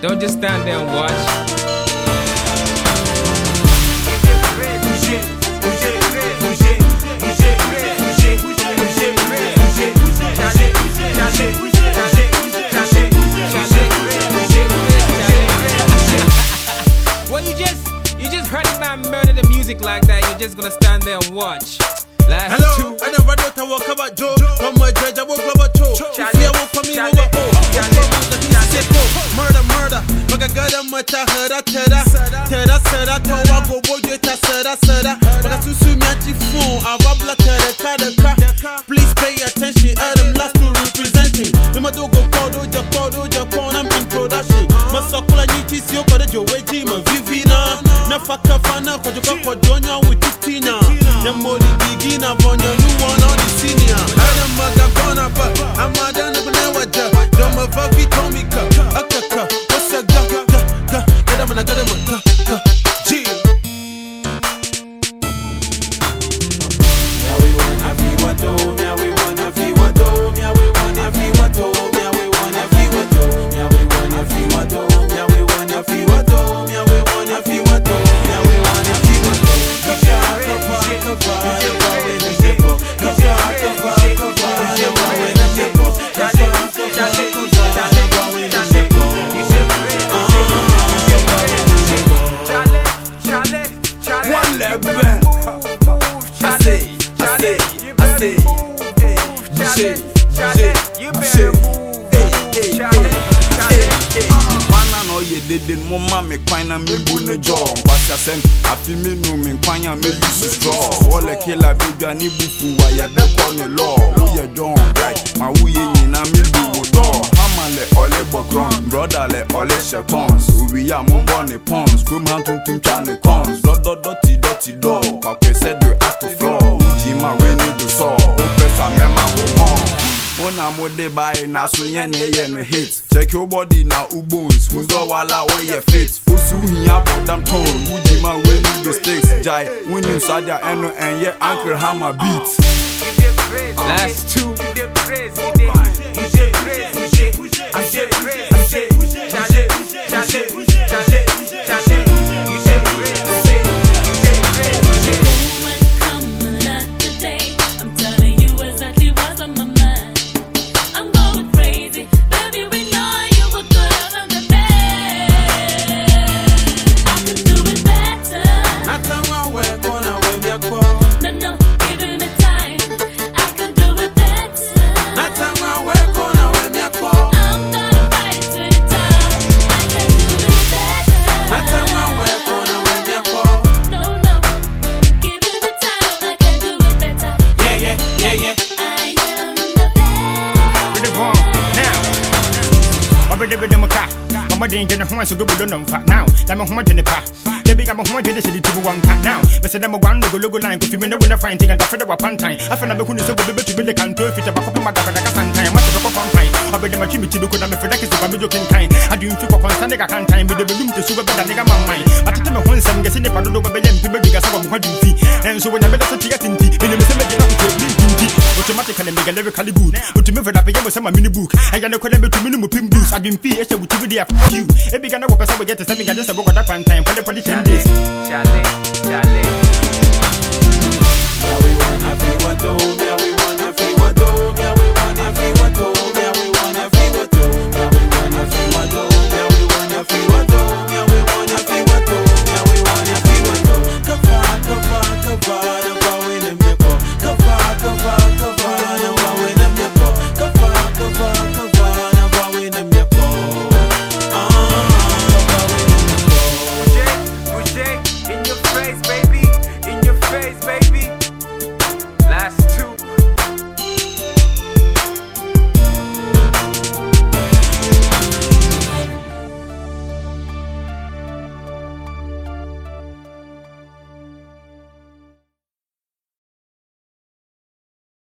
Don't just stand there and watch. Well, you just you just heard man murder the music like that. You're just gonna stand there and watch. Last Hello, two. I never know to walk about Joe. From my judge, I walk about Joe. If you walk for me, over oh. Murder, murder. Maga gada mata hara tera. Tera sera to wa go bojo ta sera sera. Maga susu miachi phone. Ava bla tera kada ka. Please pay attention. Adam last to representing. Nima do go kodo ja kodo ja kona introduction. Masakula nyiti sio kwa jo weji ma vivina. Na faka fana kwa jo kwa jonya with tina. Na modi bigina bonyo you one on the senior. Adam maga gona ba. Amada na bana waja. and I got him with. Say. You say, you say, you say. Hey, hey, hey, hey, hey. Wana na ɔyɛ dede mo ma me kwan na me bu ne jɔ nkwasi asɛm afi mi nu mi nkwan a me use straw. Wɔlɛ kila bebi a ne bufu wa yɛ bɛ kɔ ne lɔ woyɛ jɔn right ma woyɛ nyina me bu wo dɔ hama lɛ ɔlɛ bɔkrɔn broda lɛ ɔlɛ hyɛ cons owi a mo bɔ ne pons kurom ha tuntum twa ne cons. Dɔdɔdɔ ti dɔ ti dɔ Una mo de buy na so yen ne yen no hit. Check your body na bones. Who's the wala where you fit? Usu hiya but them tone. Woody man when you the stakes. Jai when you sada eno and yeah anchor hammer beats. Last two. I am the best. with the now. Ọbẹ̀ dẹ́gbẹ́ dẹ́mu ká. Ọmọdé ń jẹun fún ẹ̀sùn gbogbo lónà nfa now. Dàmú ọmọ jẹ nípa. Dẹ́bi ká mọ ọmọ jẹ dẹ́sẹ̀ di tubu wọn ká now. Bẹ̀sẹ̀ dẹ́mu wà ń logologo line kò fi mi náwó náà fain tí gàdá fẹ́dẹ̀ wà pantan. Afẹ́ náà bẹ́kú ni sọ́gbọ̀ bẹ́bẹ́ tùbí lè kàn tó fi tẹ̀ bàkọ́ fún ma gàgàdà ká santan. Má ti fẹ́ kọ́ fọ́nfàn. Ọbẹ̀ dẹ́mu akí mi ti doko na mi fẹ́dẹ́ kìsì bàmí jókè nkan. Adùn fi kọ̀kọ́ nsán dẹ́ka kantan. Mi dẹ̀bẹ̀ lum tẹ̀sù bẹ́bẹ̀ dà nígà máa man. Àtẹ̀tẹ̀ mi hún nsẹ̀m gẹ̀sí nípa dodo bẹ́bẹ̀ yẹn mpí bẹ́bí gàsá wọ̀ mú hàn dùn fi. Ẹ̀nso wọ̀ nyàmẹ́dẹ́ sọ tìyẹ́ tìǹtì. Ẹ̀nìmí sẹ́ mẹ́jẹ̀ náà kò tẹ̀ bí tìǹtì automatically make a lyrically good. But to me, for that, I was a mini book. I got a collab to minimum pim boost. I've been fear, so to be you. It work as I get to something against the book at that time for the politician days. Charlie, Charlie. Now we want, now we want, now we want. baby.